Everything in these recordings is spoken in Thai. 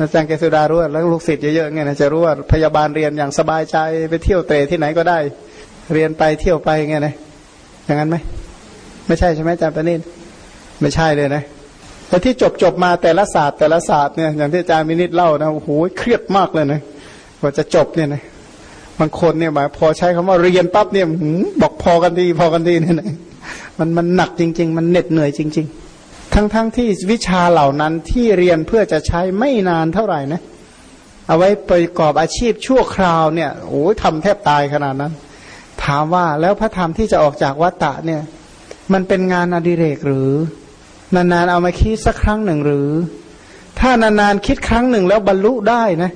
อาจารย์เกษดารู้แล้วลูกศิษย์เยอะๆไงนะจะรู้ว่าพยาบาลเรียนอย่างสบายใจไปเที่ยวเตะที่ไหนก็ได้ เรียนไปเที่ยวไปไงนะอย่างนั้นไหมไม่ใช่ใช่ไหมอาจารย์ปณินไม่ใช่เลยนะแต่ที่จบจบมาแต่ละศาสตร์แต่ละศาสตร์เนี่ยอย่างที่อาจารย์มินิดเล่านะโอ้โหเครียดมากเลยนะกว่าจะจบเนี่ยนะบางคนเนี่ยหมายพอใช้คำว่าเรียนปั๊บเนี่ยบอกพอกันดีพอกันดีเนี่ยนะมันมันหนักจริง ๆ มันเหน็ดเหนื่อยจริง ๆ ทั้งๆทที่วิชาเหล่านั้นที่เรียนเพื่อจะใช้ไม่นานเท่าไหร่นะ เอาไว้ประกอบอาชีพชั่วคราวเนี่ยโอ้ยทำแทบตายขนาดนั้น ถามว่าแล้วพระธรรมที่จะออกจากวัตตะเนี่ย มันเป็นงานอดิเรกหรือ นานๆเอามาคิดสักครั้งหนึ่งหรือ ถ้านานๆคิดครั้งหนึ่งแล้วบรรลุได้นะ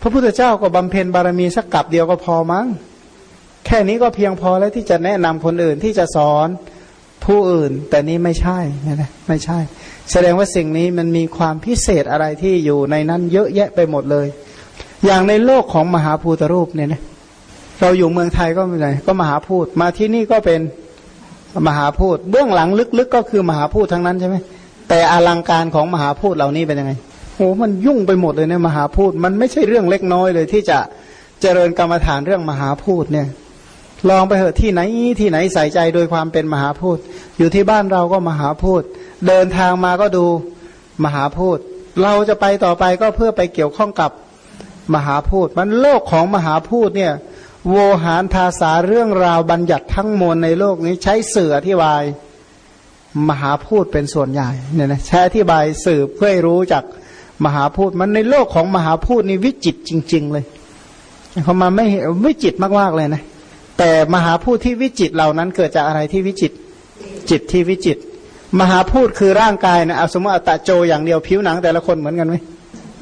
พระพุทธเจ้าก็บำเพ็ญบารมีสักกับเดียวก็พอมั้งแค่นี้ก็เพียงพอแล้วที่จะแนะนำคนอื่นที่จะสอน ผู้อื่น แต่นี้ไม่ใช่นะไม่ใช่ แสดงว่าสิ่งนี้มันมีความพิเศษอะไรที่อยู่ในนั้นเยอะแยะไปหมดเลย อย่างในโลกของมหาภูตรูปเนี่ยนะเราอยู่เมืองไทยก็ไม่ไงก็มหาพูดมาที่นี่ก็เป็นมหาพูดเบื้องหลังลึกๆ ก็คือมหาพูดทั้งนั้นใช่ไหมแต่อลังการของมหาพูดเหล่านี้เป็นยังไงโอ้มันยุ่งไปหมดเลยเนี่ยมหาพูดมันไม่ใช่เรื่องเล็กน้อยเลยที่จะเจริญกรรมฐานเรื่องมหาพูดเนี่ย ลองไปเหอะที่ไหนที่ไหนใส่ใจโดยความเป็นมหาพูดอยู่ที่บ้านเราก็มหาพูดเดินทางมาก็ดูมหาพูดเราจะไปต่อไปก็เพื่อไปเกี่ยวข้องกับมหาพูดมันโลกของมหาพูดเนี่ยโวหารภาษาเรื่องราวบัญญัติทั้งมวลในโลกนี้ใช้เสื่ออธิบาย มหาพูดเป็นส่วนใหญ่เนี่ยนะใช้อธิบายสื่อเพื่อให้รู้จากมหาพูดมันในโลกของมหาพูดนี่วิจิตจริง ๆ เลยเขามาไม่วิจิตมากๆเลยนะ แต่มหาพูดที่วิจิตเหล่านั้นเกิดจากอะไรที่วิจิตจิตที่วิจิต มหาพูดคือร่างกายนะเอาสมมติอัตโจอย่างเดียวผิวหนังแต่ละคนเหมือนกันไหม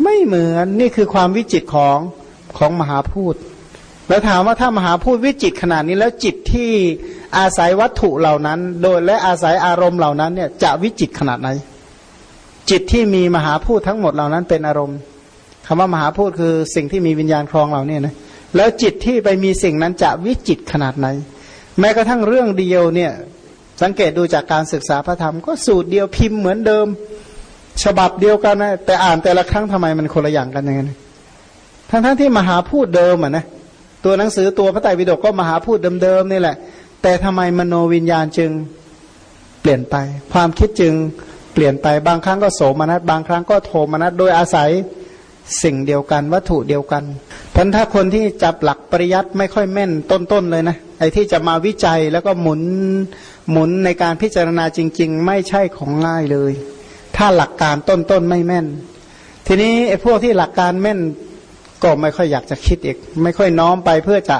ไม่เหมือนนี่คือความวิจิตของของมหาพูดแล้วถามว่าถ้ามหาพูดวิจิตขนาดนี้แล้วจิตที่อาศัยวัตถุเหล่านั้น โดยและอาศัยอารมณ์เหล่านั้นเนี่ยจะวิจิตขนาดไหน จิตที่มีมหาพูดทั้งหมดเหล่านั้นเป็นอารมณ์คำว่ามหาพูดคือสิ่งที่มีวิญญาณครองเราเนี่ยนะ แล้วจิตที่ไปมีสิ่งนั้นจะวิจิตขนาดไหน แม้กระทั่งเรื่องเดียวเนี่ย สังเกตดูจากการศึกษาพระธรรม ก็สูตรเดียวพิมพ์เหมือนเดิม ฉบับเดียวกันนะแต่อ่านแต่ละครั้งทำไมมันคนละอย่างกันอย่างนี้ทั้งทั้งที่มหาพูดเดิมอะนะตัวหนังสือตัวพระไตรปิฎกก็มหาพูดเดิมๆนี่แหละ แต่ทำไมมโนวิญญาณจึงเปลี่ยนไป ความคิดจึงเปลี่ยนไปบางครั้งก็โสมนัสบางครั้งก็โทมนัสโดยอาศัย สิ่งเดียวกันวัตถุเดียวกันพันถ้าคนที่จับหลักปริยัติไม่ค่อยแม่นต้นๆเลยนะไอ้ที่จะมาวิจัยแล้วก็หมุนหมุนในการพิจารณาจริง ๆ ไม่ใช่ของง่ายเลย ถ้าหลักการต้นๆไม่แม่น ทีนี้ไอ้พวกที่หลักการแม่นก็ไม่ค่อยอยากจะคิดอีก ไม่ค่อยน้อมไปเพื่อจะ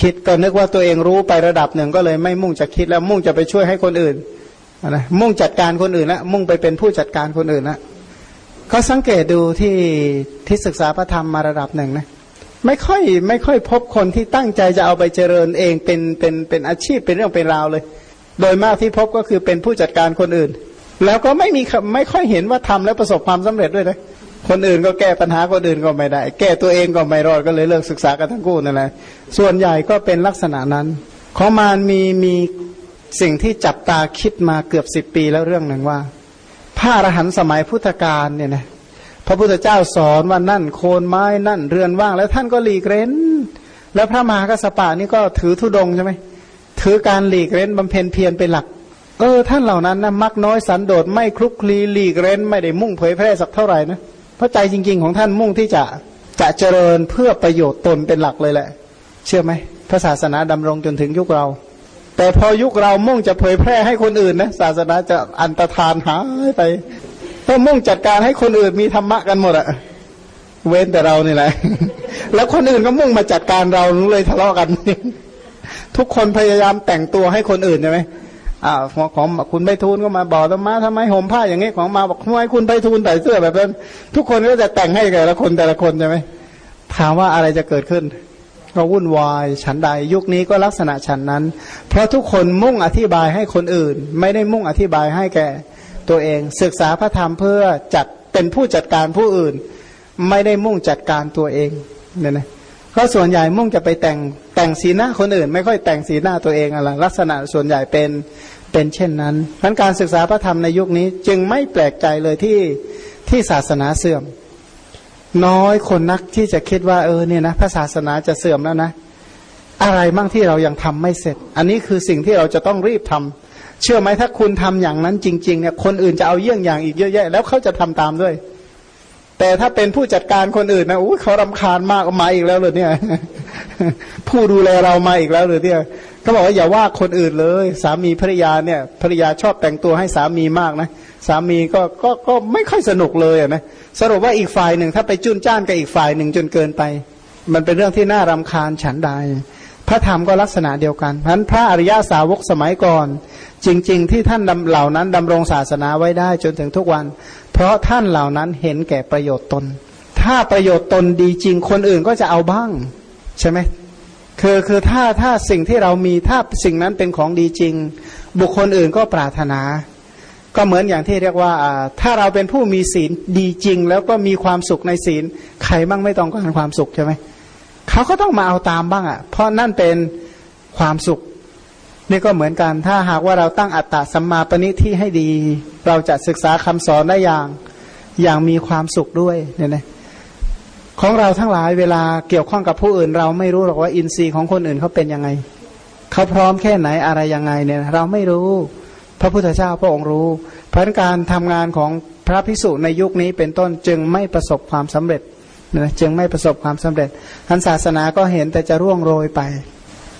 คิดก็นึกว่าตัวเองรู้ไประดับหนึ่งก็เลยไม่มุ่งจะคิดแล้วมุ่งจะไปช่วยให้คนอื่นนะมุ่งจัดการคนอื่นล้วมุ่งไปเป็นผู้จัดการคนอื่นล้ว ก็สังเกตดูที่ที่ศึกษาพระธรรมมาระดับหนึ่งนะไม่ค่อยไม่ค่อยพบคนที่ตั้งใจจะเอาไปเจริญเองเป็นเป็นเป็นอาชีพเป็นเรื่องเป็นราวเลย โดยมากที่พบก็คือเป็นผู้จัดการคนอื่น แล้วก็ไม่มีไม่ค่อยเห็นว่าทำแล้วประสบความสำเร็จด้วยนะคนอื่นก็แก้ปัญหาคนอื่นก็ไม่ได้ แก้ตัวเองก็ไม่รอดก็เลยเลิกศึกษากันทั้งคู่นั่นแหละส่วนใหญ่ก็เป็นลักษณะนั้น ของมารมีมีสิ่งที่จับตาคิดมาเกือบสิบปีแล้วเรื่องหนึ่งว่า พระอรหันต์สมัยพุทธกาลเนี่ยนะพระพุทธเจ้าสอนว่านั่นโคนไม้นั่นเรือนว่าง แล้วท่านก็หลีกเร้น แล้วพระมหากัสปะนี่ก็ถือธุดงใช่ไหมถือการหลีกเร้นบำเพ็ญเพียรเป็นหลัก เออ ท่านเหล่านั้นนะมักน้อยสันโดษไม่คลุกคลีหลีกเร้น ไม่ได้มุ่งเผยแพร่สักเท่าไหร่นะเพราะใจจริง ๆ ของท่านมุ่งที่จะจะเจริญเพื่อประโยชน์ตนเป็นหลักเลยแหละ เชื่อไหมพระศาสนาดำรงจนถึงยุคเรา แต่พอยุคเรามุ่งจะเผยแพร่ให้คนอื่นนะศาสนาจะอันตรธานหายไปต้องมุ่งจัดการให้คนอื่นมีธรรมะกันหมดอะเว้นแต่เรานี่แหละ แล้วคนอื่นก็มุ่งมาจัดการเราเลยทะเลาะกัน ทุกคนพยายามแต่งตัวให้คนอื่นใช่ไหมอ่าของคุณไปทูลก็มาบอกทำไมทำไมห่มผ้าอย่างนี้ของมาบอกทำไมคุณไปทูลใส่เสื้อแบบนั้นทุกคนก็จะแต่งให้แต่ละคนแต่ละคนใช่ไหมถามว่าอะไรจะเกิดขึ้น ก็วุ่นวายฉันใดยุคนี้ก็ลักษณะฉันนั้น เพราะทุกคนมุ่งอธิบายให้คนอื่น ไม่ได้มุ่งอธิบายให้แก่ตัวเอง ศึกษาพระธรรมเพื่อจัดเป็นผู้จัดการผู้อื่น ไม่ได้มุ่งจัดการตัวเองเนี่ยนะก็ส่วนใหญ่มุ่งจะไปแต่งแต่งสีหน้าคนอื่น ไม่ค่อยแต่งสีหน้าตัวเองอะไรลักษณะส่วนใหญ่เป็นเป็นเช่นนั้นพันการศึกษาพระธรรมในยุคนี้จึงไม่แปลกใจเลยที่ที่ศาสนาเสื่อม น้อยคนนักที่จะคิดว่าเออเนี่ยนะพระศาสนาจะเสื่อมแล้วนะ อะไรบ้างที่เรายังทำไม่เสร็จ อันนี้คือสิ่งที่เราจะต้องรีบทำเชื่อไหมถ้าคุณทำอย่างนั้นจริง ๆ เนี่ย คนอื่นจะเอาเยี่ยงอย่างอีกเยอะแยะ แล้วเขาจะทำตามด้วย แต่ถ้าเป็นผู้จัดการคนอื่นนะอู้เขารำคาญมากมาอีกแล้วเลยเนี่ย ผู้ดูแลเรามาอีกแล้วเลยเนี่ยเขาบอกว่าอย่าว่าคนอื่นเลย สามีภรรยาเนี่ยภรรยาชอบแต่งตัวให้สามีมากนะ สามีก็ก็ก็ไม่ค่อยสนุกเลยนะสรุปว่าอีกฝ่ายหนึ่งถ้าไปจุนจ้านกับอีกฝ่ายหนึ่งจนเกินไป มันเป็นเรื่องที่น่ารำคาญฉันใดพระธรรมก็ลักษณะเดียวกันเพราะนั้นพระอริยาสาวกสมัยก่อน จริง ๆ ที่ท่านเหล่านั้นดำรงศาสนาไว้ได้จนถึงทุกวัน ราะท่านเหล่านั้นเห็นแก่ประโยชน์ตน ถ้าประโยชน์ตนดีจริงคนอื่นก็จะเอาบ้าง ใช่ไหมคือคือถ้าถ้าสิ่งที่เรามีถ้าสิ่งนั้นเป็นของดีจริง บุคคลอื่นก็ปรารถนา ก็เหมือนอย่างที่เรียกว่าถ้าเราเป็นผู้มีศีลดีจริง แล้วก็มีความสุขในศีลใครบ้างไม่ต้องการความสุขใช่ไหมเขาก็ต้องมาเอาตามบ้างอะ เพราะนั่นเป็นความสุข นี่ก็เหมือนกันถ้าหากว่าเราตั้งอัตตาสัมมาปณิที่ให้ดี เราจะศึกษาคำสอนได้อย่างอย่างมีความสุขด้วยเนี่ยนะของเราทั้งหลายเวลาเกี่ยวข้องกับผู้อื่น เราไม่รู้หรอกว่าอินทรีย์ของคนอื่นเขาเป็นยังไงเขาพร้อมแค่ไหนอะไรยังไงเนี่ย เราไม่รู้ พระพุทธเจ้าพระองค์รู้เพราะการทำงานของพระภิกษุในยุคนี้เป็นต้นจึงไม่ประสบความสำเร็จนะจึงไม่ประสบความสำเร็จทันศาสนาก็เห็นแต่จะร่วงโรยไป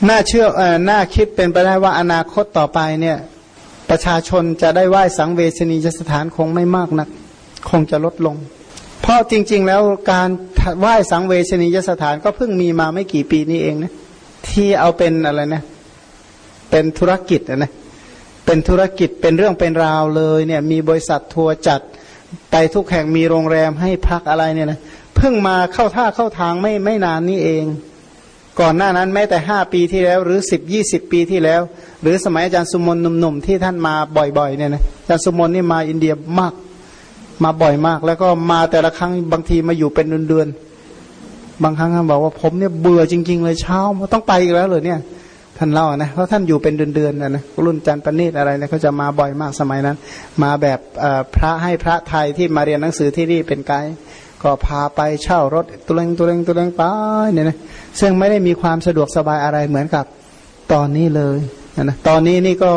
น่าเชื่ออน่าคิดเป็นไปได้ว่าอนาคตต่อไปเนี่ย ประชาชนจะได้ไหว้สังเวชนียสถานคงไม่มากนัก คงจะลดลง เพราะจริง ๆ แล้วการไหว้สังเวชนียสถานก็เพิ่งมีมาไม่กี่ปีนี้เองนะที่เอาเป็นอะไรนะ เป็นธุรกิจนะเป็นธุรกิจเป็นเรื่องเป็นราวเลยเนี่ย มีบริษัททัวร์จัดไปทุกแห่งมีโรงแรมให้พักอะไรเนี่ยนะเพิ่งมาเข้าท่าเข้าทางไม่ไม่นานนี้เอง ก่อนหน้านั้นแม้แต่ห้าปีที่แล้ว หรือสิบยี่สิบปีที่แล้ว หรือสมัยอาจารย์สุมนหนุ่มๆที่ท่านมาบ่อยๆเนี่ยนะอาจารย์สุมนนี่มาอินเดียมากมาบ่อยมาก แล้วก็มาแต่ละครั้งบางทีมาอยู่เป็นเดือนๆบางครั้งท่านบอกว่าผมเนี่ยเบื่อจริง ๆ เลยเช้าต้องไปอีกแล้วเลยเนี่ยท่านเล่านะเพราะท่านอยู่เป็นเดือนๆนะนะรุ่นจันทร์ปณิตอะไรเนี่ยเขาจะมาบ่อยมากสมัยนั้น มาแบบพระให้พระไทยที่มาเรียนหนังสือที่นี่เป็นไกด์ ก็พาไปเช่ารถตุเรงตุเรงตุเรงไปเนี่ยนะซึ่งไม่ได้มีความสะดวกสบายอะไรเหมือนกับตอนนี้เลยนะตอนนี้นี่ก็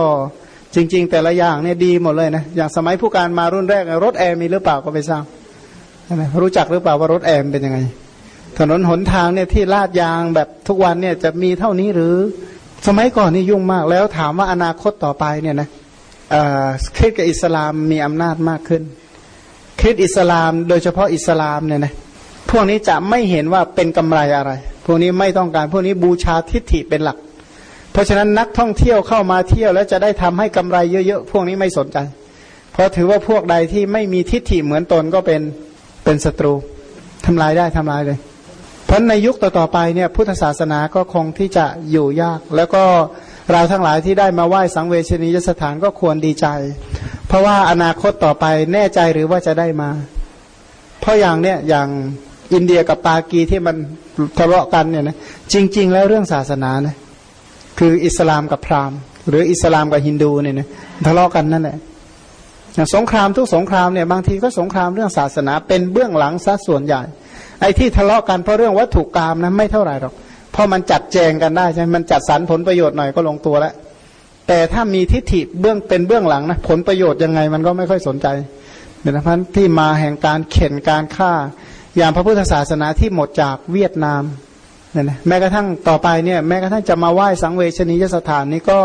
จริง ๆ แต่ละอย่างเนี่ยดีหมดเลยนะอย่างสมัยผู้การมารุ่นแรกรถแอร์มีหรือเปล่าก็ไม่ทราบนะรู้จักหรือเปล่าว่ารถแอร์เป็นยังไง ถนนหนทางเนี่ยที่ลาดยางแบบทุกวันเนี่ยจะมีเท่านี้หรือ สมัยก่อนนี่ยุ่งมากแล้วถามว่าอนาคตต่อไปเนี่ยนะคริสกับอิสลามมีอำนาจมากขึ้น คริสอิสลาม โดยเฉพาะอิสลามเนี่ยนะพวกนี้จะไม่เห็นว่าเป็นกำไรอะไร พวกนี้ไม่ต้องการพวกนี้บูชาทิฏฐิเป็นหลัก เพราะฉะนั้นนักท่องเที่ยวเข้ามาเที่ยวแล้วจะได้ทำให้กำไรเยอะๆพวกนี้ไม่สนใจ เพราะถือว่าพวกใดที่ไม่มีทิฏฐิเหมือนตนก็เป็นเป็นศัตรูทำลายได้ทำลายเลย เพราะในยุคต่อๆไปเนี่ยพุทธศาสนาก็คงที่จะอยู่ยาก แล้วก็เราทั้งหลายที่ได้มาไหว้สังเวชนียสถานก็ควรดีใจ ราะว่าอนาคตต่อไปแน่ใจหรือว่าจะได้มา เพราะอย่างเนี้ยอย่างอินเดียกับปากีที่มันทะเลาะกันเนี่ยนะจริง ๆ แล้วเรื่องศาสนานะคืออิสลามกับพราหมณ์ หรืออิสลามกับฮินดูเนี่ยนะทะเลาะกันนั่นแหละสงครามทุกสงครามเนี่ยบางทีก็สงครามเรื่องศาสนาเป็นเบื้องหลังซะส่วนใหญ่ ไอ้ที่ทะเลาะกันเพราะเรื่องวัตถุกรรมนะไม่เท่าไหร่หรอกเพราะมันจัดแจงกันได้ใช่ไหมมันจัดสรรผลประโยชน์หน่อยก็ลงตัวแล้ว แต่ถ้ามีทิฏฐิเบื้องเป็นเบื้องหลังนะผลประโยชน์ยังไงมันก็ไม่ค่อยสนใจเนี่ยนะพันที่มาแห่งการเข็นการฆ่า อย่างพระพุทธศาสนาที่หมดจากเวียดนามเนี่ยนะแม้กระทั่งต่อไปเนี่ยแม้กระทั่งจะมาไหว้สังเวชนียสถานนี้ก็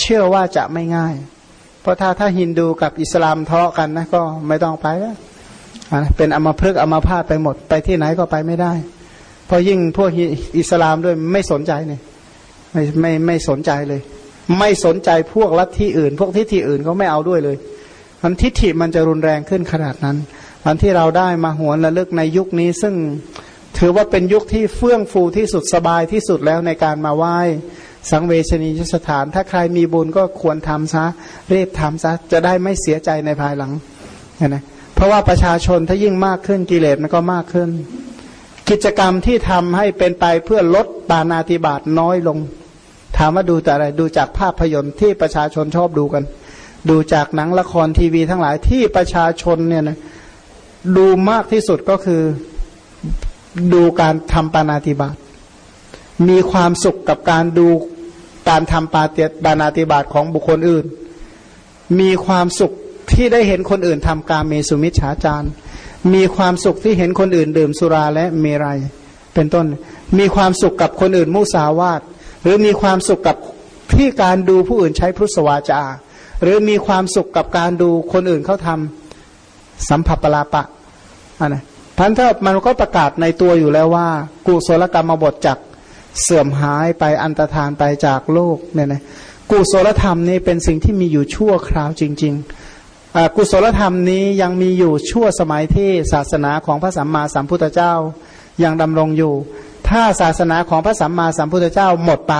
เชื่อว่าจะไม่ง่าย เพราะถ้าถ้าฮินดูกับอิสลามทะเลาะกันนะก็ไม่ต้องไปแล้วเป็นอมาพฤกอมาพาดไปหมดไปที่ไหนก็ไปไม่ได้เพราะยิ่งพวกอิสลามด้วยไม่สนใจเนี่ยไม่ไม่ไม่สนใจเลย ไม่สนใจพวกลัทธิอื่น พวกทิฏฐิอื่นก็ไม่เอาด้วยเลยมันทิฏฐิมันจะรุนแรงขึ้นขนาดนั้นวันที่เราได้มาหวนระลึกในยุคนี้ ซึ่งถือว่าเป็นยุคที่เฟื่องฟูที่สุดสบายที่สุดแล้วในการมาไหว้สังเวชนียสถาน ถ้าใครมีบุญก็ควรทำซะรีบทำซะจะได้ไม่เสียใจในภายหลังนะเพราะว่าประชาชนถ้ายิ่งมากขึ้นกิเลสมันก็มากขึ้น กิจกรรมที่ทำให้เป็นไปเพื่อลดปานาติบาตน้อยลง ถามว่าดูแต่อะไรดูจากภาพยนตร์ที่ประชาชนชอบดูกัน ดูจากหนังละครทีวีทั้งหลายที่ประชาชนเนี่ยนะดูมากที่สุดก็คือดูการทำปานาติบาตมีความสุขกับการดูการทำปาเตียบานาติบาตของบุคคลอื่น มีความสุขที่ได้เห็นคนอื่นทำการเมสุมิชฌาจารมีความสุขที่เห็นคนอื่นดื่มสุราและเมรัยเป็นต้น มีความสุขกับคนอื่นมุสาวาท หรือมีความสุขกับที่การดูผู้อื่นใช้พุทธวาจา หรือมีความสุขกับการดูคนอื่นเขาทำสัมผัสปลาปะอันนะพันธะมันก็ประกาศในตัวอยู่แล้วว่า กุศลกรรมบทจักเสื่อมหายไปอันตรธานไปจากโลกเนี่ยนะกุศลธรรมนี่เป็นสิ่งที่มีอยู่ชั่วคราวจริงๆกุศลธรรมนี้ยังมีอยู่ชั่วสมัยที่ศาสนาของพระสัมมาสัมพุทธเจ้ายังดำรงอยู่ ถ้าศาสนาของพระสัมมาสัมพุทธเจ้าหมดไป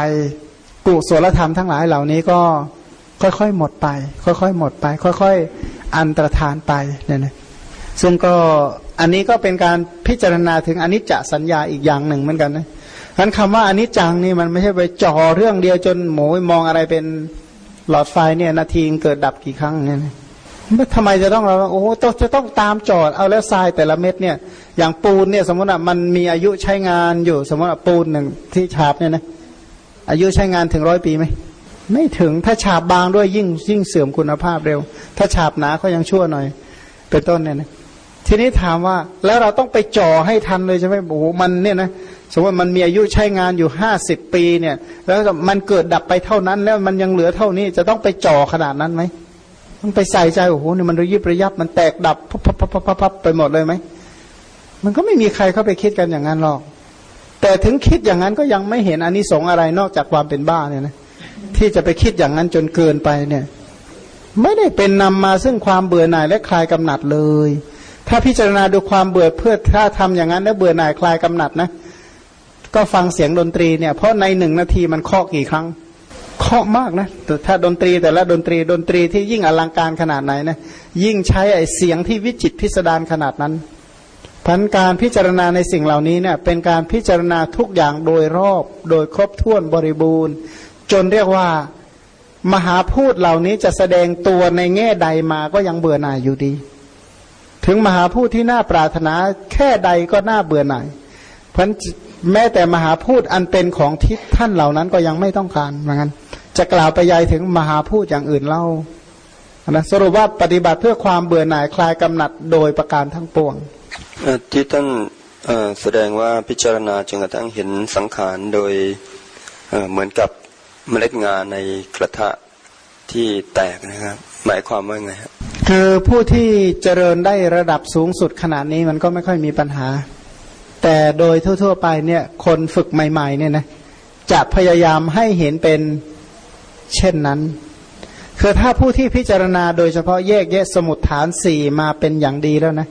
กุศลธรรมทั้งหลายเหล่านี้ก็ค่อยๆหมดไป ค่อยๆหมดไป ค่อยๆอันตรธานไปเนี่ยนะซึ่งก็อันนี้ก็เป็นการพิจารณาถึงอนิจจสัญญาอีกอย่างหนึ่งเหมือนกันนะฉันคำว่าอนิจจังนี่มันไม่ใช่ไปจ่อเรื่องเดียวจนหมูมองอะไรเป็นหลอดไฟเนี่ยนาทีเกิดดับกี่ครั้งเนี่ย ทำไมจะต้องเราโอ้โหต้องจะต้องตามจอดเอาแล้วทรายแต่ละเม็ดเนี่ย อย่างปูนเนี่ยสมมติว่ามันมีอายุใช้งานอยู่ สมมติว่าปูนหนึ่งที่ฉาบเนี่ยนะอายุใช้งานถึงร้อยปีไหมไม่ถึงถ้าฉาบบางด้วยยิ่งยิ่งเสื่อมคุณภาพเร็ว ถ้าฉาบหนาก็ยังชั่วหน่อย เป็นต้นเนี่ยนะทีนี้ถามว่าแล้วเราต้องไปจ่อให้ทันเลยใช่ไหมโอ้โหมันเนี่ยนะสมมติมันมีอายุใช้งานอยู่ห้าสิบปีเนี่ย แล้วมันเกิดดับไปเท่านั้น แล้วมันยังเหลือเท่านี้จะต้องไปจ่อขนาดนั้นไหม ต้องไปใส่ใจโอ้โหเนี่ยมันระยิบระยับมันแตกดับพับพับพับพับไปหมดเลยไหมมันก็ไม่มีใครเข้าไปคิดกันอย่างนั้นหรอก แต่ถึงคิดอย่างนั้นก็ยังไม่เห็นอนนิสงส์อะไรนอกจากความเป็นบ้าเนี่ยนะที่จะไปคิดอย่างนั้นจนเกินไปเนี่ย ไม่ได้เป็นนำมาซึ่งความเบื่อหน่ายและคลายกำหนัดเลย ถ้าพิจารณาดูความเบื่อเพื่อถ้าทำอย่างนั้นแล้วเบื่อหน่ายคลายกำหนัดนะ ก็ฟังเสียงดนตรีเนี่ย เพราะในหนึ่งนาทีมันเคาะกี่ครั้ง เคาะมากนะแต่ถ้าดนตรีแต่ละดนตรีดนตรีที่ยิ่งอลังการขนาดไหนนะยิ่งใช้ไอเสียงที่วิจิตพิสดารขนาดนั้นพันการพิจารณาในสิ่งเหล่านี้เนี่ยเป็นการพิจารณาทุกอย่างโดยรอบโดยครบถ้วนบริบูรณ์ จนเรียกว่ามหาพูดเหล่านี้จะแสดงตัวในแง่ใดมาก็ยังเบื่อหน่ายอยู่ดี ถึงมหาพูดที่น่าปรารถนาแค่ใดก็น่าเบื่อหน่ายพราะ แม้แต่มหาพูดอันเป็นของทิศท่านเหล่านั้นก็ยังไม่ต้องการเหมือนกันจะกล่าวไปยายถึงมหาพูดอย่างอื่นเล่านะสรุปว่าปฏิบัติเพื่อความเบื่อหน่ายคลายกำหนัดโดยประการทั้งปวงที่ท่านแสดงว่าพิจารณาจนกระทั่งเห็นสังขารโดยเหมือนกับเมล็ดงานในกระทะที่แตกนะครับ หมายความว่าไงครับคือผู้ที่เจริญได้ระดับสูงสุดขนาดนี้มันก็ไม่ค่อยมีปัญหา แต่โดยทั่ว ๆ ไปเนี่ยคนฝึกใหม่ ๆ เนี่ยนะจะพยายามให้เห็นเป็นเช่นนั้น คือถ้าผู้ที่พิจารณาโดยเฉพาะแยกแยะสมุดฐานสี่มาเป็นอย่างดีแล้วนะ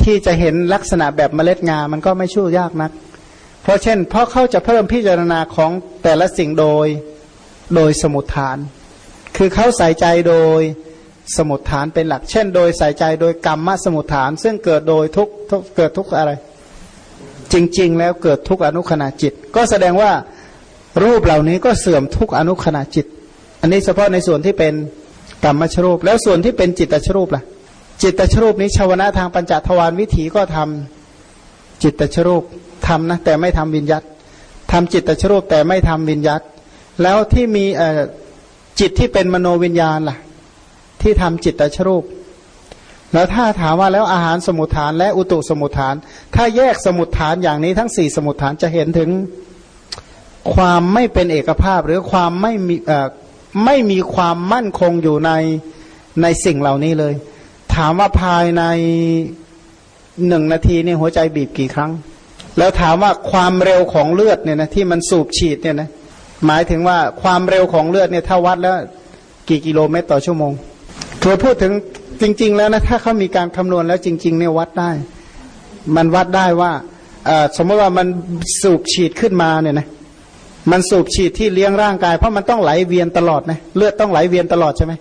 ที่จะเห็นลักษณะแบบเมล็ดงามันก็ไม่ชู้ยากนัก เพราะเช่น เพราะเขาจะเพิ่มพิจารณาของแต่ละสิ่งโดยโดยสมุดฐาน คือเขาใส่ใจโดยสมุดฐานเป็นหลัก เช่น โดยใส่ใจโดยกรรมมสมุดฐาน ซึ่งเกิดโดยทุกเกิดทุกอะไร จริง ๆ แล้วเกิดทุกอนุขณะจิต ก็แสดงว่ารูปเหล่านี้ก็เสื่อมทุกอนุขณะจิต อันนี้เฉพาะในส่วนที่เป็นกรรมชรูป แล้วส่วนที่เป็นจิตตชรูปล่ะ จิตตชรูปนี้ชาวนะทางปัญจทวารวิถีก็ทำจิตตชรูปทำนะแต่ไม่ทำวิญญัตทำจิตตชรูปแต่ไม่ทำวิญญัตแล้วที่มีจิตที่เป็นมโนวิญญาณล่ะ ที่ทำจิตตชรูป แล้วถ้าถามว่าแล้วอาหารสมุทฐานและอุตุสมุทฐาน ถ้าแยกสมุทฐานอย่างนี้ทั้งสี่สมุทฐานจะเห็นถึงความไม่เป็นเอกภาพหรือความไม่มีไม่มีความมั่นคงอยู่ในในสิ่งเหล่านี้เลย ถามว่าภายในหนึ่งนาทีเนี่ยหัวใจบีบกี่ครั้ง แล้วถามว่าความเร็วของเลือดเนี่ยนะที่มันสูบฉีดเนี่ยนะหมายถึงว่าความเร็วของเลือดเนี่ยถ้าวัดแล้วกี่กิโลเมตรต่อชั่วโมงเธอพูดถึง จริง ๆ แล้วนะถ้าเขามีการคำนวณแล้วจริง ๆ เนี่ยวัดได้ มันวัดได้ว่าสมมติว่ามันสูบฉีดขึ้นมาเนี่ยนะมันสูบฉีดที่เลี้ยงร่างกายเพราะมันต้องไหลเวียนตลอดนะเลือดต้องไหลเวียนตลอดใช่ไหม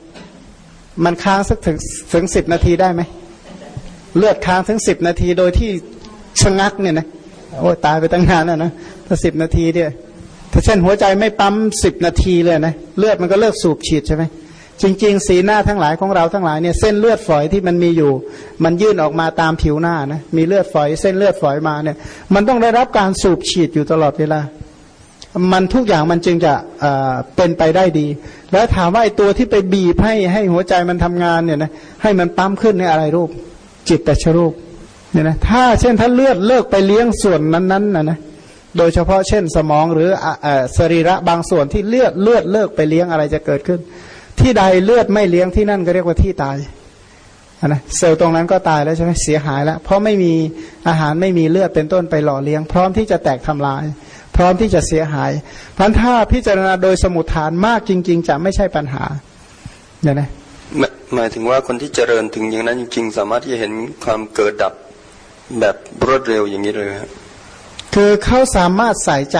มันค้างสักถึงถึงสิบนาทีได้ไหมเลือดค้างถึงสิบนาทีโดยที่ชะงักเนี่ยนะโอ้ตายไปตั้งนานแล้วนะถ้าสิบนาทีเนี่ยถ้าเช่นหัวใจไม่ปั๊มสิบนาทีเลยนะเลือดมันก็เลิกสูบฉีดใช่ไหม จริง ๆ สีหน้าทั้งหลายของเราทั้งหลายเนี่ยเส้นเลือดฝอยที่มันมีอยู่ มันยื่นออกมาตามผิวหน้านะมีเลือดฝอย เส้นเลือดฝอยมาเนี่ยมันต้องได้รับการสูบฉีดอยู่ตลอดเวลา มันทุกอย่างมันจึงจะเป็นไปได้ดี แล้วถามว่าไอ้ตัวที่ไปบีบให้ให้หัวใจมันทำงานเนี่ยนะให้มันปั๊มขึ้นในอะไรรูป จิตแต่ชรูปเนี่ยนะถ้าเช่นถ้าเลือดเลิกไปเลี้ยงส่วนนั้นๆนะนะโดยเฉพาะเช่นสมองหรืออสรีระบางส่วนที่เลือดเลือดเลิกไปเลี้ยงอะไรจะเกิดขึ้น ที่ใดเลือดไม่เลี้ยงที่นั่นก็เรียกว่าที่ตายนะเซลล์ตรงนั้นก็ตายแล้วใช่ไหมเสียหายแล้ว เพราะไม่มีอาหารไม่มีเลือดเป็นต้นไปหล่อเลี้ยง พร้อมที่จะแตกทำลาย พร้อมที่จะเสียหายพันถ้าพิจารณาโดยสมุทฐานมากจริง ๆ จะไม่ใช่ปัญหาเนี่ยนะหมายถึงว่าคนที่เจริญถึงอย่างนั้นจริง ๆ สามารถที่จะเห็นความเกิดดับแบบรวดเร็วอย่างนี้เลยครับคือเขาสามารถใส่ใจ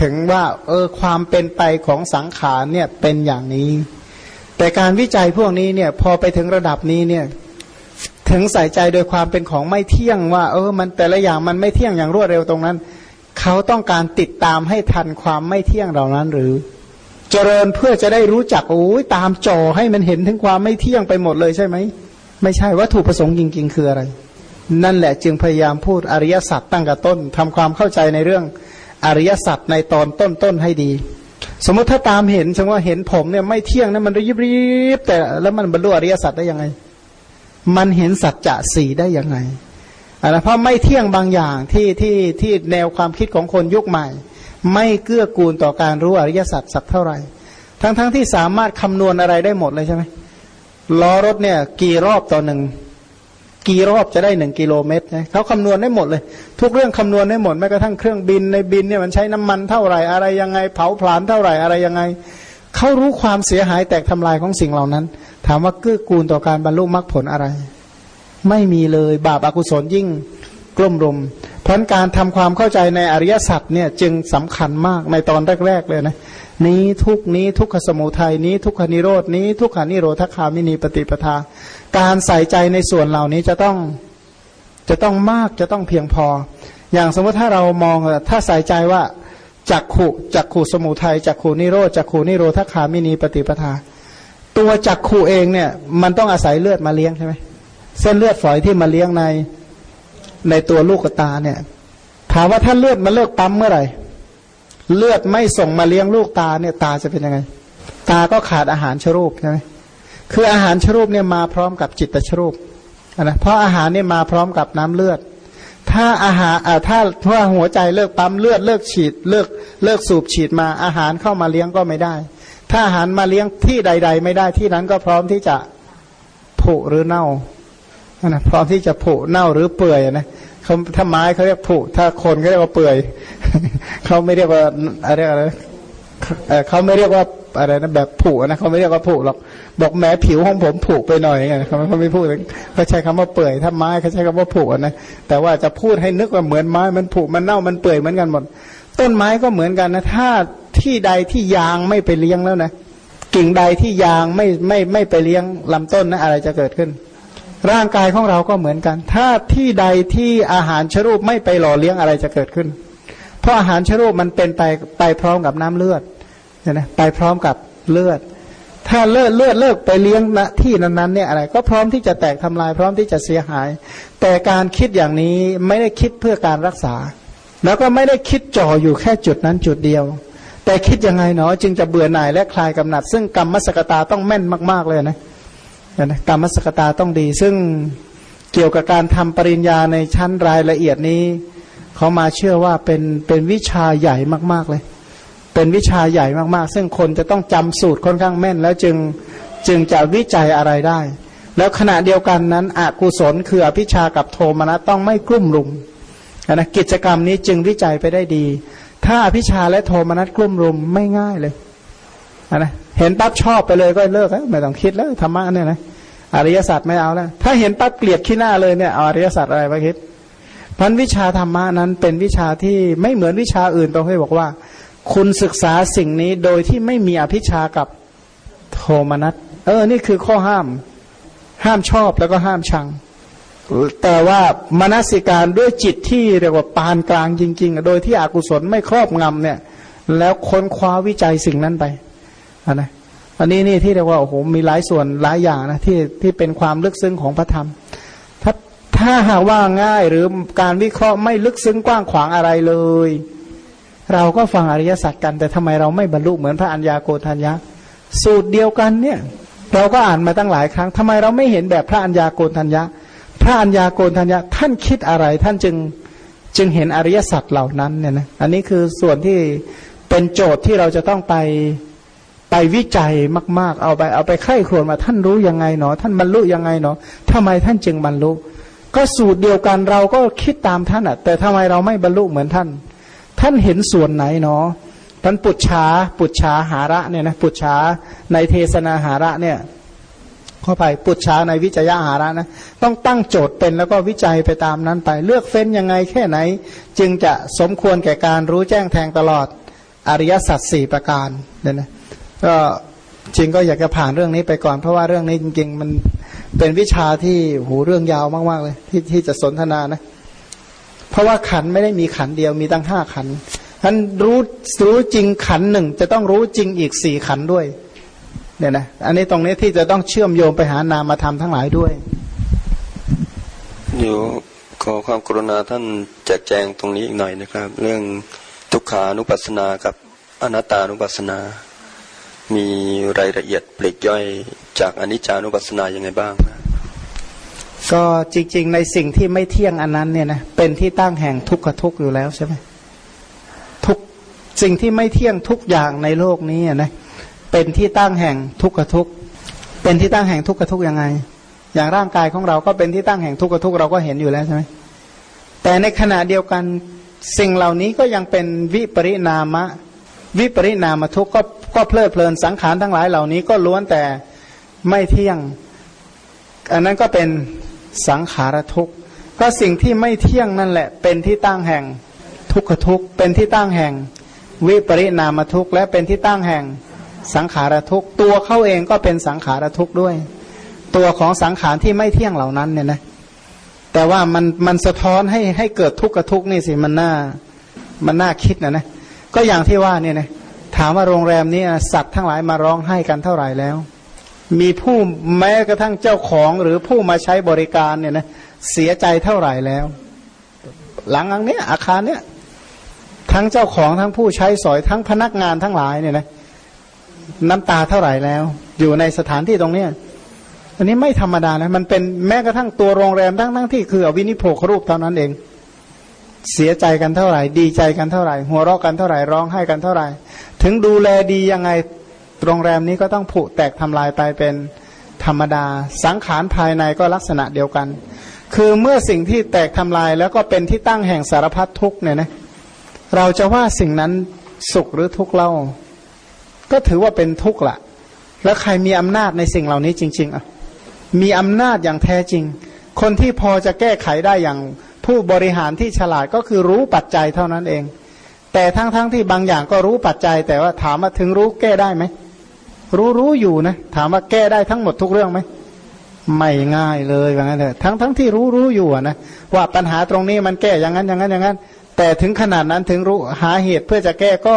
ถึงว่า เออความเป็นไปของสังขารเนี่ยเป็นอย่างนี้ แต่การวิจัยพวกนี้เนี่ยพอไปถึงระดับนี้เนี่ยถึงใส่ใจโดยความเป็นของไม่เที่ยงว่า เออมันแต่ละอย่างมันไม่เที่ยงอย่างรวดเร็วตรงนั้น เขาต้องการติดตามให้ทันความไม่เที่ยงเหล่านั้นหรือ เจริญเพื่อจะได้รู้จักโอ้ยตามจอให้มันเห็นถึงความไม่เที่ยงไปหมดเลยใช่ไหมไม่ใช่วัตถุประสงค์จริง ๆ คืออะไร นั่นแหละจึงพยายามพูดอริยสัจตั้งกับต้นทำความเข้าใจในเรื่องอริยสัจในตอนต้นๆให้ดี สมมติถ้าตามเห็นสมมติว่าเห็นผมเนี่ยไม่เที่ยงนะมันรีบรีบแต่แล้วมันบรรลุอริยสัจได้ยังไง มันเห็นสัจจะสีได้ยังไงอะไรเพราะไม่เที่ยงบางอย่างที่ที่ที่แนวความคิดของคนยุคใหม่ ไม่เกื้อกูลต่อการรู้อริยสัจสักเท่าไหร่ ทั้งๆทที่สามารถคำนวณอะไรได้หมดเลยใช่ไหมล้อรถเนี่ย กี่รอบต่อหนึ่ง กี่รอบจะได้หนึ่งกิโลเมตรนะเขาคำนวณได้หมดเลย ทุกเรื่องคำนวณได้หมดแม้กระทั่งเครื่องบินในบินเนี่ยมันใช้น้ำมันเท่าไหร่อะไรยังไง เผาผลาญเท่าไหร่อะไรยังไงเขารู้ความเสียหายแตกทำลายของสิ่งเหล่านั้น ถามว่าเกื้อกูลต่อการบรรลุมรรคผลอะไร ไม่มีเลยบาปอากุศลยิ่งกลุ่มรุม เพราะการทำความเข้าใจในอริยสัจเนี่ยจึงสำคัญมากในตอนแรก ๆ เลยนะนี้ทุกนี้ทุกขสมุทัยนี้ทุกขนิโรดนี้ทุกขานิโรธคามินีปฏิปทา การใส่ใจในส่วนเหล่านี้จะต้องจะต้องมากจะต้องเพียงพอ อย่างสมมติถ้าเรามองถ้าใส่ใจว่าจักขุจักขุสมุทัยจักขุนิโรธจักขุนิโรธคามินีปฏิปทา ตัวจักขุเองเนี่ยมันต้องอาศัยเลือดมาเลี้ยงใช่ไหมเส้นเลือดฝอยที่มาเลี้ยงใน ในตัวลูกตาเนี่ย ถามว่าถ้าเลือดมันเลิกปั๊มเมื่อไหร่ เลือดไม่ส่งมาเลี้ยงลูกตาเนี่ยตาจะเป็นยังไง ตาก็ขาดอาหารชรูปใช่ไหมคืออาหารชรูปเนี่ยมาพร้อมกับจิตตชรูปนะเพราะอาหารเนี่ยมาพร้อมกับน้ำเลือด ถ้าอาหารอ่าถ้าถ้าหัวใจเลิกปั๊มเลือดเลิกฉีดเลิกเลิกสูบฉีดมาอาหารเข้ามาเลี้ยงก็ไม่ได้ ถ้าอาหารมาเลี้ยงที่ใด ๆ ไม่ได้ที่นั้นก็พร้อมที่จะผุหรือเน่า นะพร้อมที่จะผุเน่าหรือเปื่อยนะเขาถ้าไม้เขาเรียกผุถ้าคนเขาเรียกว่าเปื่อยเขาไม่เรียกว่าอะไรอะไรเขาไม่เรียกว่าอะไรนะแบบผุนะเขาไม่เรียกว่าผุหรอกบอกแม้ผิวของผมผุไปหน่อยไงเขาเขาไม่พูดเขาใช้คำว่าเปื่อยถ้าไม้เขาใช้คำว่าผุนะแต่ว่าจะพูดให้นึกว่าเหมือนไม้มันผุมันเน่ามันเปื่อยเหมือนกันหมด ต้นไม้ก็เหมือนกันนะถ้าที่ใดที่ยางไม่ไปเลี้ยงแล้วนะกิ่งใดที่ยางไม่ไม่ไม่ไปเลี้ยงลำต้นนะอะไรจะเกิดขึ้น ร่างกายของเราก็เหมือนกัน ถ้าที่ใดที่อาหารชรูปไม่ไปหล่อเลี้ยงอะไรจะเกิดขึ้น เพราะอาหารชรูปมันเป็นไปไปพร้อมกับน้ำเลือดเนี่ยนะไปพร้อมกับเลือด ถ้าเลือดเลือดเลิกไปเลี้ยงณที่นั้นๆเนี่ยอะไรก็พร้อมที่จะแตกทำลาย พร้อมที่จะเสียหาย แต่การคิดอย่างนี้ไม่ได้คิดเพื่อการรักษา แล้วก็ไม่ได้คิดจ่ออยู่แค่จุดนั้นจุดเดียว แต่คิดยังไงเนาะจึงจะเบื่อหน่ายและคลายกำหนัด ซึ่งกรรมมสกตาต้องแม่นมาก ๆเลยนะ นะกรรมสกตาต้องดี ซึ่งเกี่ยวกับการทำปริญญาในชั้นรายละเอียดนี้ เขามาเชื่อว่าเป็นเป็นวิชาใหญ่มากๆเลย เป็นวิชาใหญ่มากๆ ซึ่งคนจะต้องจำสูตรค่อนข้างแม่น แล้วจึงจึงจะวิจัยอะไรได้ แล้วขณะเดียวกันนั้นอกุศลคืออภิชากับโทมนัสต้องไม่กลุ่มรุมนะกิจกรรมนี้จึงวิจัยไปได้ดี ถ้าอภิชาและโทมนัสกลุ่มรุมไม่ง่ายเลย นะเห็นปั๊บชอบไปเลยก็เลิกแล้วไม่ต้องคิดแล้วธรรมะเนี่ยนะอริยสัจไม่เอาแล้วถ้าเห็นปั๊บเกลียดขี้หน้าเลยเนี่ยเอาอริยสัจอะไรมาคิดพันวิชาธรรมะนั้นเป็นวิชาที่ไม่เหมือนวิชาอื่นตรงที่บอกว่า คุณศึกษาสิ่งนี้โดยที่ไม่มีอภิชากับโทมนัสเออนี่คือข้อห้าม ห้ามชอบแล้วก็ห้ามชัง แต่ว่ามนสิการด้วยจิตที่เรียกว่าปานกลางจริง ๆ โดยที่อกุศลไม่ครอบงำเนี่ย แล้วค้นคว้าวิจัยสิ่งนั้นไป นะอันนี้นี่ที่เรียกว่าโอ้โหมีหลายส่วนหลายอย่างนะที่ที่เป็นความลึกซึ้งของพระธรรม ถ้าถ้าหากว่าง่ายหรือการวิเคราะห์ไม่ลึกซึ้งกว้างขวางอะไรเลย เราก็ฟังอริยสัจกัน แต่ทำไมเราไม่บรรลุเหมือนพระัญญาโกธัญญาสูตรเดียวกันเนี่ย เราก็อ่านมาตั้งหลายครั้งทำไมเราไม่เห็นแบบพระัญญาโกธัญญาพระัญญาโกธัญญาท่านคิดอะไรท่านจึงจึงเห็นอริยสัจเหล่านั้นเนี่ยนะอันนี้คือส่วนที่เป็นโจทย์ที่เราจะต้องไป ไปวิจัยมาก ๆ เอาไปเอาไปไข้ครวญมาท่านรู้ยังไงเนาะท่านบรรลุยังไงเนาะทำไมท่านจึงบรรลุ ก็สูตรเดียวกันเราก็คิดตามท่านอะแต่ทำไมเราไม่บรรลุเหมือนท่าน ท่านเห็นส่วนไหนเนาะท่านปุจฉาปุจฉาหาระเนี่ยนะปุจฉาในเทศนาหาระเนี่ยเข้าไปปุจฉาในวิจยะหาระนะต้องตั้งโจทย์เป็นแล้วก็วิจัยไปตามนั้นไป เลือกเฟ้นยังไงแค่ไหน จึงจะสมควรแก่การรู้แจ้งแทงตลอดอริยสัจสี่ประการเนี่ยนะ ก็จริงก็อยากจะผ่านเรื่องนี้ไปก่อน เพราะว่าเรื่องนี้จริง ๆ มันเป็นวิชาที่หูเรื่องยาวมากๆเลย ที่ที่จะสนทนานะ เพราะว่าขันไม่ได้มีขันเดียวมีตั้งห้าขันท่านรู้รู้จริงขันหนึ่งจะต้องรู้จริงอีกสี่ขันด้วยเนี่ยนะอันนี้ตรงนี้ที่จะต้องเชื่อมโยงไปหานามธรรมทั้งหลายด้วยอยู่ขอความกรุณาท่านแจกแจงตรงนี้อีกหน่อยนะครับ เรื่องทุกขานุปัสสนากับอนัตตานุปัสสนา มีรายละเอียดปลีกย่อยจากอนิจจานุปัสสนายังไงบ้างก็จริง ๆ ในสิ่งที่ไม่เที่ยงอันนั้นเนี่ยนะเป็นที่ตั้งแห่งทุกขทุกอยู่แล้วใช่ไหมทุกสิ่งที่ไม่เที่ยงทุกอย่างในโลกนี้นะเป็นที่ตั้งแห่งทุกขทุกเป็นที่ตั้งแห่งทุกขทุกยังไง อย่างร่างกายของเราก็เป็นที่ตั้งแห่งทุกขทุกเราก็เห็นอยู่แล้วใช่ไหมแต่ในขณะเดียวกันสิ่งเหล่านี้ก็ยังเป็นวิปริณามะ วิปริณามทุกก็ก็เพลิดเพลินสังขารทั้งหลายเหล่านี้ก็ล้วนแต่ไม่เที่ยง อันนั้นก็เป็นสังขารทุกก็สิ่งที่ไม่เที่ยงนั่นแหละ เป็นที่ตั้งแห่งทุกขทุกเป็นที่ตั้งแห่ง วิปริณามทุกและเป็นที่ตั้งแห่งสังขารทุกตัวเขาเองก็เป็นสังขารทุกด้วย ตัวของสังขารที่ไม่เที่ยงเหล่านั้นเนี่ยนะแต่ว่ามันมันสะท้อนให้ให้เกิดทุกข์กับทุกข์นี่สิมันน่ามันน่าคิดนะนะ ก็อย่างที่ว่าเนี่ยนะถามว่าโรงแรมนี้สัตว์ทั้งหลายมาร้องไห้กันเท่าไหร่แล้ว มีผู้แม้กระทั่งเจ้าของหรือผู้มาใช้บริการเนี่ยนะเสียใจเท่าไหร่แล้ว หลังอันเนี้ยอาคารเนี้ยทั้งเจ้าของทั้งผู้ใช้สอยทั้งพนักงานทั้งหลายเนี่ยนะน้ำตาเท่าไหร่แล้ว อยู่ในสถานที่ตรงเนี้ยอันนี้ไม่ธรรมดานะมันเป็นแม้กระทั่งตัวโรงแรมทั้งทั้งที่คืออวินิโพครูปเท่านั้นเอง เสียใจกันเท่าไหร่ ดีใจกันเท่าไหร่ หัวเราะกันเท่าไหร่ร้องไห้กันเท่าไหร่ ถึงดูแลดียังไงโรงแรมนี้ก็ต้องผุแตกทำลายไปเป็นธรรมดา สังขารภายในก็ลักษณะเดียวกัน คือเมื่อสิ่งที่แตกทำลายแล้วก็เป็นที่ตั้งแห่งสารพัดทุกเนี่ยนะเราจะว่าสิ่งนั้นสุขหรือทุกข์เล่า ก็ถือว่าเป็นทุกข์ละแล้วใครมีอำนาจในสิ่งเหล่านี้จริง ๆอะมีอำนาจอย่างแท้จริง คนที่พอจะแก้ไขได้อย่าง ผู้บริหารที่ฉลาดก็คือรู้ปัจจัยเท่านั้นเอง แต่ทั้งๆทที่บางอย่างก็รู้ปัจจัย แต่ว่าถามว่าถึงรู้แก้ได้ไหมรู้รู้อยู่นะถามว่าแก้ได้ทั้งหมดทุกเรื่องไหมไม่ง่ายเลยว่างนั้นเถอะทั้งทั้งที่รู้รู้อยู่นะว่าปัญหาตรงนี้มันแก้อย่างนั้นอย่างนั้นอย่างนั้น แต่ถึงขนาดนั้นถึงรู้หาเหตุเพื่อจะแก้ก็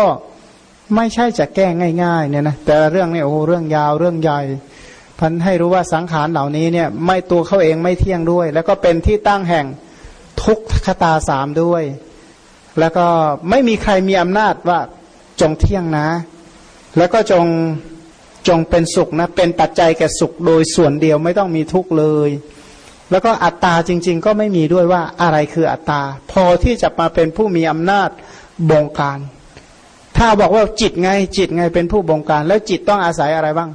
ไม่ใช่จะแก้ง่าย ๆ เนี่ยนะแต่เรื่องนี้โอ้เรื่องยาวเรื่องใหญ่พันให้รู้ว่าสังขารเหล่านี้เนี่ย ไม่ตัวเขาเองไม่เที่ยงด้วย แล้วก็เป็นที่ตั้งแห่ง ทุกขตาสามด้วย แล้วก็ไม่มีใครมีอำนาจว่าจงเที่ยงนะ แล้วก็จงจงเป็นสุขนะ เป็นปัจจัยแก่สุขโดยส่วนเดียวไม่ต้องมีทุกข์เลย แล้วก็อัตตาจริง ๆ ก็ไม่มีด้วยว่าอะไรคืออัตตา พอที่จะมาเป็นผู้มีอำนาจบงการ ถ้าบอกว่าจิตไงจิตไงเป็นผู้บงการ แล้วจิตต้องอาศัยอะไรบ้าง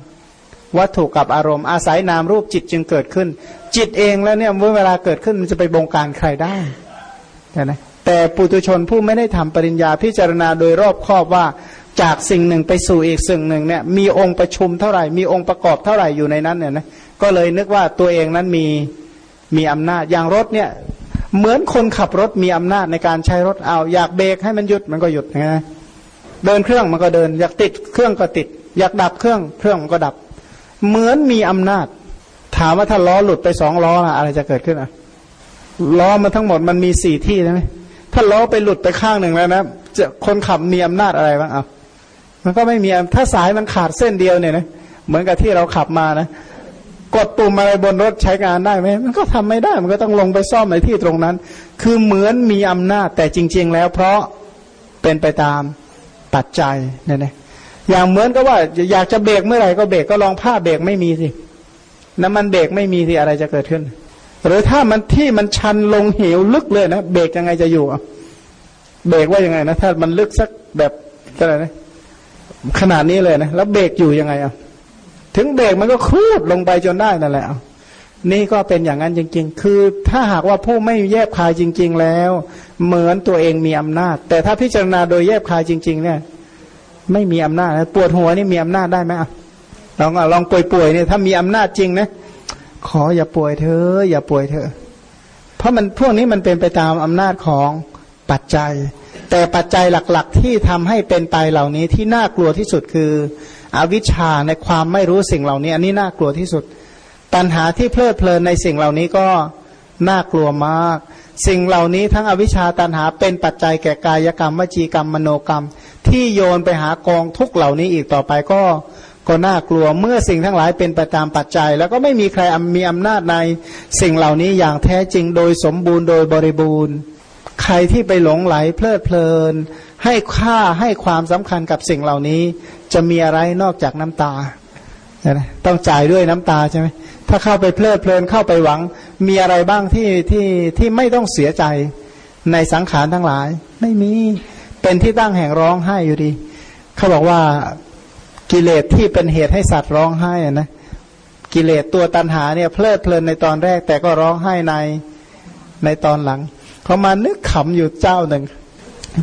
วัตถุกับอารมณ์อาศัยนามรูปจิตจึงเกิดขึ้น จิตเองแล้วเนี่ยเมื่อเวลาเกิดขึ้นมันจะไปบงการใครได้นะแต่ปุตุชนผู้ไม่ได้ทำปริญญาพิจารณาโดยรอบครอบว่าจากสิ่งหนึ่งไปสู่อีกสิ่งหนึ่งเนี่ยมีองค์ประชุมเท่าไหร่ มีองค์ประกอบเท่าไหร่อยู่ในนั้นเนี่ยนะก็เลยนึกว่าตัวเองนั้นมีมีอำนาจอย่างรถเนี่ยเหมือนคนขับรถมีอำนาจในการใช้รถเอา อยากเบรกให้มันหยุดมันก็หยุดนะเดินเครื่องมันก็เดิน อยากติดเครื่องก็ติด อยากดับเครื่องเครื่องมันก็ดับ เหมือนมีอำนาจ ถามว่าถ้าล้อหลุดไปสองล้ออะไรจะเกิดขึ้นอะล้อมันทั้งหมดมันมีสี่ที่ใช่ไหมถ้าล้อไปหลุดไปข้างหนึ่งแล้วนะจะคนขับมีอำนาจอะไรบ้างอะมันก็ไม่มีถ้าสายมันขาดเส้นเดียวเนี่ยนะเหมือนกับที่เราขับมานะกดปุ่มอะไรบนรถใช้งานได้ไหมมันก็ทำไม่ได้ มันก็ต้องลงไปซ่อมในที่ตรงนั้น คือเหมือนมีอำนาจแต่จริง ๆ แล้วเพราะเป็นไปตามปัจจัยเนี่ยนะ อย่างเหมือนกับว่าอยากจะเบรกเมื่อไหร่ก็เบรกก็ลองผ้าเบรกไม่มีสิน้ำมันเบรกไม่มีสิอะไรจะเกิดขึ้น หรือถ้ามันที่มันชันลงเหวลึกเลยนะเบรกยังไงจะอยู่เบรกว่ายังไงนะถ้ามันลึกสักแบบอะไรนะขนาดนี้เลยนะแล้วเบรกอยู่ยังไงอะถึงเบรกมันก็ครูดลงไปจนได้นั่นแหละนี่ก็เป็นอย่างนั้นจริง ๆ คือถ้าหากว่าผู้ไม่แยบคายจริง ๆ แล้ว เหมือนตัวเองมีอำนาจ แต่ถ้าพิจารณาโดยแยบคายจริง ๆ เนี่ย ไม่มีอำนาจปวดหัวนี่มีอำนาจได้ไหมอะลองลองป่วยๆเนี่ยถ้ามีอำนาจจริงนะขออย่าป่วยเธออย่าป่วยเธอเพราะมันพวกนี้มันเป็นไปตามอำนาจของปัจจัย แต่ปัจจัยหลักๆที่ทำให้เป็นไปเหล่านี้ที่น่ากลัวที่สุดคือ อวิชชาในความไม่รู้สิ่งเหล่านี้อันนี้น่ากลัวที่สุด ตัณหาที่เพลิดเพลินในสิ่งเหล่านี้ก็น่ากลัวมากสิ่งเหล่านี้ทั้งอวิชชาตัณหาเป็นปัจจัยแก่กายกรรมวจีกรรมมโนกรรม ที่โยนไปหากองทุกเหล่านี้อีกต่อไปก็ก็น่ากลัวเมื่อสิ่งทั้งหลายเป็นไปตามปัจจัย แล้วก็ไม่มีใครมีอำนาจในสิ่งเหล่านี้อย่างแท้จริงโดยสมบูรณ์โดยบริบูรณ์ ใครที่ไปหลงไหลเพลิดเพลิน ให้ค่าให้ความสำคัญกับสิ่งเหล่านี้ จะมีอะไรนอกจากน้ำตา ต้องจ่ายด้วยน้ำตาใช่ไหม ถ้าเข้าไปเพลิดเพลินเข้าไปหวัง มีอะไรบ้างที่ที่ที่ไม่ต้องเสียใจในสังขารทั้งหลาย ไม่มีเป็นที่ตั้งแห่งร้องไห้อยู่ดี เขาบอกว่ากิเลสที่เป็นเหตุให้สัตว์ร้องไห้นะกิเลสตัวตันหาเนี่ยเพลิดเพลินในตอนแรก แต่ก็ร้องไห้ในในตอนหลังเขามานึกขำอยู่เจ้าหนึ่ง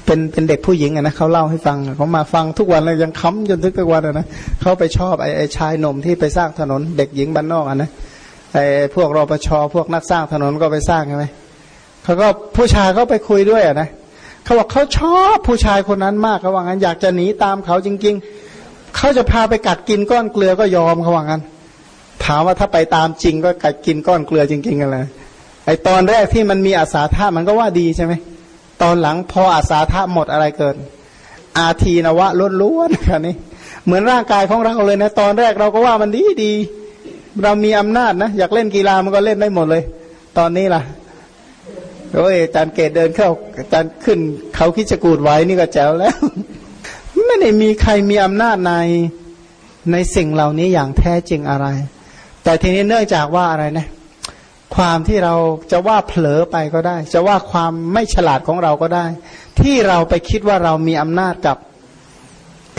เป็นเป็นเด็กผู้หญิงอะนะเขาเล่าให้ฟังเขามาฟังทุกวันเลยยังค้ำจนทุกวันอะนะเขาไปชอบไอ้ไอ้ชายหนุ่มที่ไปสร้างถนนเด็กหญิงบ้านนอกอะนะไอ้พวกรปชพวกนักสร้างถนนก็ไปสร้างใช่ไหมเขาก็ผู้ชายเขาไปคุยด้วยอะนะเขาบอกเขาชอบผู้ชายคนนั้นมากเขาว่างั้นอยากจะหนีตามเขาจริง ๆเขาจะพาไปกัดกินก้อนเกลือก็ยอมเขาว่างั้นถามว่าถ้าไปตามจริงก็กัดกินก้อนเกลือจริงๆกันเลยไอ้ตอนแรกที่มันมีอาสาท่ามันก็ว่าดีใช่ไหม ตอนหลังพออาสาทะหมดอะไรเกิน อาทีนวะล้วนๆคันนี้ เหมือนร่างกายของเราเลยนะ ตอนแรกเราก็ว่ามันดีดีเรามีอำนาจนะ อยากเล่นกีฬามันก็เล่นได้หมดเลย ตอนนี้ล่ะโอ้ยจานเกตเดินเข้าจานขึ้นเขาคิดจะกูดไว้นี่ก็แจ๋วแล้ว ไม่ได้มีใครมีอำนาจในในสิ่งเหล่านี้อย่างแท้จริงอะไร แต่ทีนี้เนื่องจากว่าอะไรนะ ความที่เราจะว่าเผลอไปก็ได้ จะว่าความไม่ฉลาดของเราก็ได้ ที่เราไปคิดว่าเรามีอำนาจกับ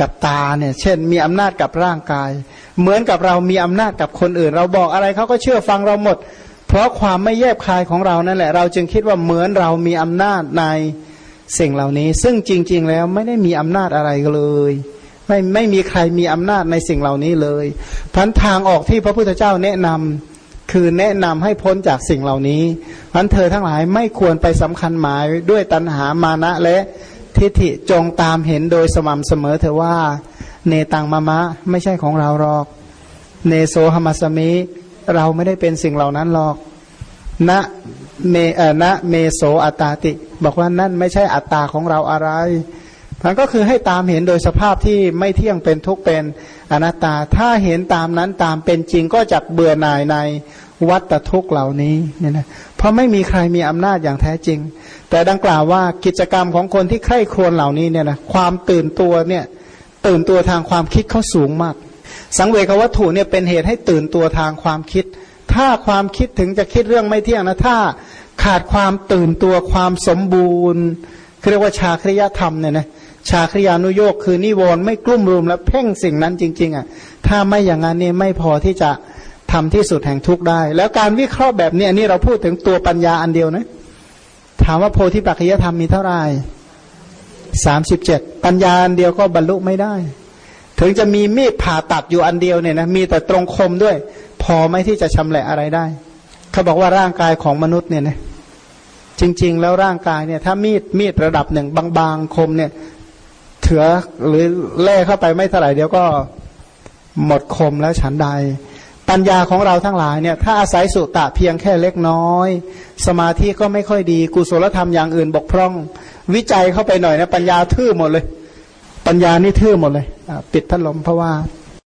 กับตาเนี่ย เช่น มีอำนาจกับร่างกาย เหมือนกับเรามีอำนาจกับคนอื่น เราบอกอะไรเขาก็เชื่อฟังเราหมด เพราะความไม่แยบคายของเรานั่นแหละ เราจึงคิดว่าเหมือนเรามีอำนาจในสิ่งเหล่านี้ ซึ่งจริง ๆ แล้วไม่ได้มีอำนาจอะไรเลยไม่ไม่มีใครมีอำนาจในสิ่งเหล่านี้เลยพันทางออกที่พระพุทธเจ้าแนะนำ คือแนะนำให้พ้นจากสิ่งเหล่านี้พันเธอทั้งหลายไม่ควรไปสำคัญหมายด้วยตัณหามานะและทิฏฐิจงตามเห็นโดยสม่ำเสมอเธอว่า เนตังมะมะไม่ใช่ของเราหรอก เนโซหมัสมิ เราไม่ได้เป็นสิ่งเหล่านั้นหรอกณเมเอณเมโสอัตตาติ บอกว่านั่นไม่ใช่อัตตาของเราอะไร มันก็คือให้ตามเห็นโดยสภาพที่ไม่เที่ยงเป็นทุกเป็นอนัตตา ถ้าเห็นตามนั้นตามเป็นจริงก็จะเบื่อหน่ายในวัตทุกเหล่านี้เนี่ยนะเพราะไม่มีใครมีอำนาจอย่างแท้จริง แต่ดังกล่าวว่ากิจกรรมของคนที่ใคร่ครวญเหล่านี้เนี่ยนะความตื่นตัวเนี่ยตื่นตัวทางความคิดเขาสูงมาก สังเวกวัตถุเนี่ยเป็นเหตุให้ตื่นตัวทางความคิด ถ้าความคิดถึงจะคิดเรื่องไม่เที่ยงนะถ้าขาดความตื่นตัวความสมบูรณ์เรียกว่าชาคริยธรรมเนี่ยนะ ชาคริยานุโยกคือนิวรณ์ไม่กลุ่มรุมและเพ่งสิ่งนั้นจริง ๆอะถ้าไม่อย่างนั้นนี่ไม่พอที่จะทำที่สุดแห่งทุกได้ แล้วการวิเคราะห์แบบนี้อันนี้เราพูดถึงตัวปัญญาอันเดียวนะถามว่าโพธิปัจจยธรรมมีเท่าไหร่สามสิบเจ็ดปัญญาอันเดียวก็บรรลุไม่ได้ ถึงจะมีมีดผ่าตัดอยู่อันเดียวเนี่ยนะมีแต่ตรงคมด้วย พอไหมที่จะชำแหละอะไรได้ เขาบอกว่าร่างกายของมนุษย์เนี่ยนะจริง ๆ แล้วร่างกายเนี่ยถ้ามีดมีดระดับหนึ่งบางๆคมเนี่ย ถือหรือแล่เข้าไปไม่เท่าไหร่เดี๋ยวก็หมดคมแล้วฉันใด ปัญญาของเราทั้งหลายเนี่ยถ้าอาศัยสุตะเพียงแค่เล็กน้อย สมาธิก็ไม่ค่อยดี กุศลธรรมอย่างอื่นบกพร่อง วิจัยเข้าไปหน่อยนะปัญญาทื่อหมดเลย ปัญญานี่ทื่อหมดเลยปิดพัดลมเพราะว่า